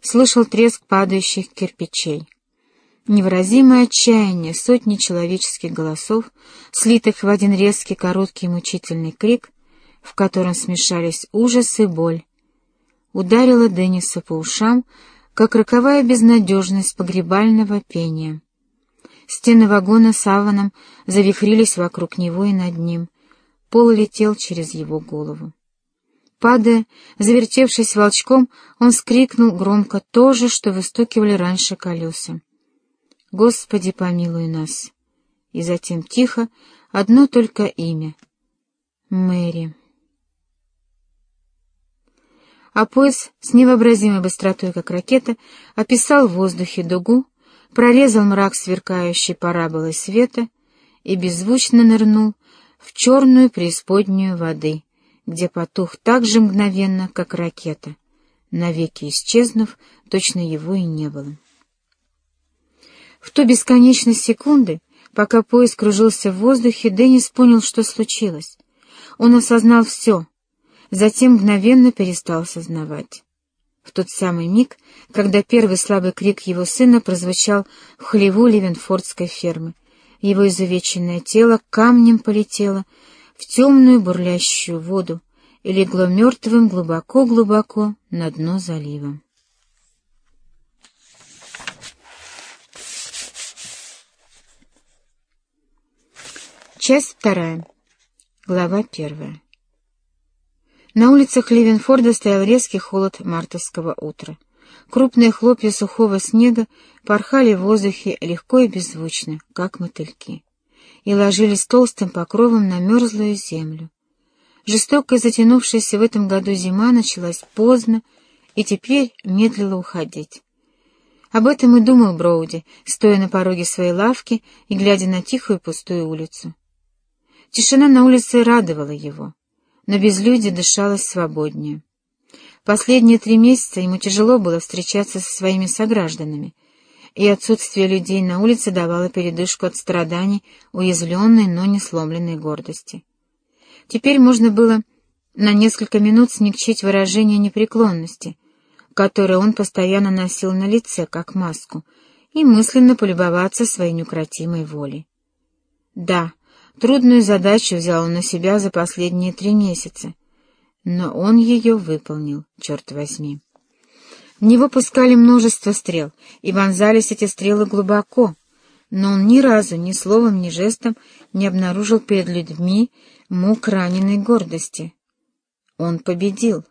слышал треск падающих кирпичей. Невыразимое отчаяние сотни человеческих голосов, слитых в один резкий, короткий мучительный крик, в котором смешались ужас и боль, ударило Денниса по ушам, как роковая безнадежность погребального пения. Стены вагона с аваном завихрились вокруг него и над ним. Пол летел через его голову. Падая, завертевшись волчком, он скрикнул громко то же, что выстукивали раньше колеса. «Господи, помилуй нас!» И затем тихо, одно только имя — Мэри. А поезд с невообразимой быстротой, как ракета, описал в воздухе дугу, прорезал мрак сверкающей параболой света и беззвучно нырнул в черную преисподнюю воды, где потух так же мгновенно, как ракета, навеки исчезнув, точно его и не было. В ту бесконечность секунды, пока поезд кружился в воздухе, Деннис понял, что случилось. Он осознал все, затем мгновенно перестал сознавать в тот самый миг, когда первый слабый крик его сына прозвучал в хлеву Ливенфордской фермы. Его изувеченное тело камнем полетело в темную бурлящую воду и легло мертвым глубоко-глубоко на дно залива. Часть вторая. Глава первая. На улицах Ливенфорда стоял резкий холод мартовского утра. Крупные хлопья сухого снега порхали в воздухе легко и беззвучно, как мотыльки, и ложились толстым покровом на мерзлую землю. Жестокая затянувшаяся в этом году зима началась поздно и теперь медлила уходить. Об этом и думал Броуди, стоя на пороге своей лавки и глядя на тихую пустую улицу. Тишина на улице радовала его но безлюдье дышалось свободнее. Последние три месяца ему тяжело было встречаться со своими согражданами, и отсутствие людей на улице давало передышку от страданий, уязвленной, но не сломленной гордости. Теперь можно было на несколько минут смягчить выражение непреклонности, которое он постоянно носил на лице, как маску, и мысленно полюбоваться своей неукротимой волей. Да, Трудную задачу взял он на себя за последние три месяца, но он ее выполнил, черт возьми. В него пускали множество стрел, и вонзались эти стрелы глубоко, но он ни разу, ни словом, ни жестом не обнаружил перед людьми мук раненой гордости. Он победил.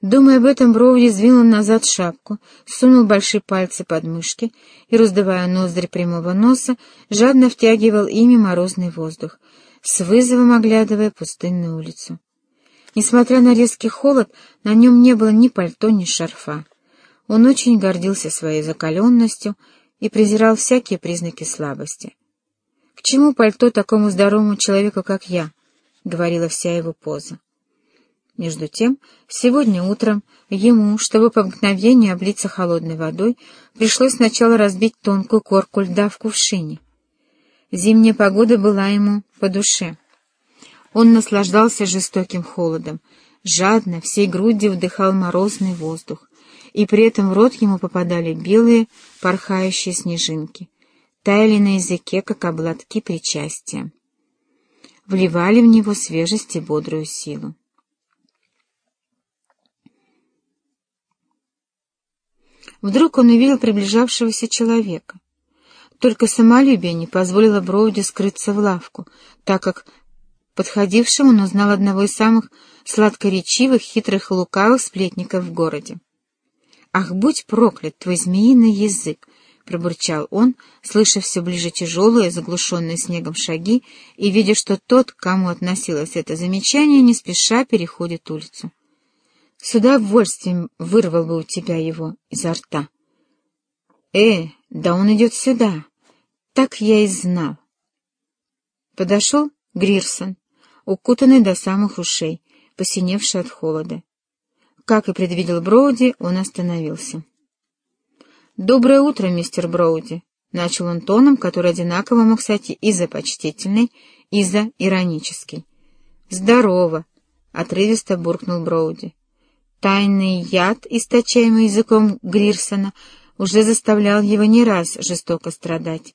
Думая об этом, Броуди сдвинул назад шапку, сунул большие пальцы под мышки и, раздавая ноздри прямого носа, жадно втягивал ими морозный воздух, с вызовом оглядывая пустынную улицу. Несмотря на резкий холод, на нем не было ни пальто, ни шарфа. Он очень гордился своей закаленностью и презирал всякие признаки слабости. «К чему пальто такому здоровому человеку, как я?» — говорила вся его поза. Между тем, сегодня утром ему, чтобы по обыкновению облиться холодной водой, пришлось сначала разбить тонкую корку льда в кувшине. Зимняя погода была ему по душе. Он наслаждался жестоким холодом, жадно, всей грудью вдыхал морозный воздух, и при этом в рот ему попадали белые, порхающие снежинки, таяли на языке, как обладки причастия. Вливали в него свежесть и бодрую силу. Вдруг он увидел приближавшегося человека. Только самолюбие не позволило Броуди скрыться в лавку, так как подходившим он узнал одного из самых сладкоречивых, хитрых и лукавых сплетников в городе. «Ах, будь проклят твой змеиный язык!» — пробурчал он, слыша все ближе тяжелые, заглушенные снегом шаги, и видя, что тот, к кому относилось это замечание, не спеша переходит улицу. С удовольствием вырвал бы у тебя его изо рта. Э, да он идет сюда. Так я и знал. Подошел Грирсон, укутанный до самых ушей, посиневший от холода. Как и предвидел Броуди, он остановился. «Доброе утро, мистер Броуди», — начал он тоном, который одинаково мог стать и за почтительный, и за иронический. «Здорово», — отрывисто буркнул Броуди. Тайный яд, источаемый языком Грирсона, уже заставлял его не раз жестоко страдать,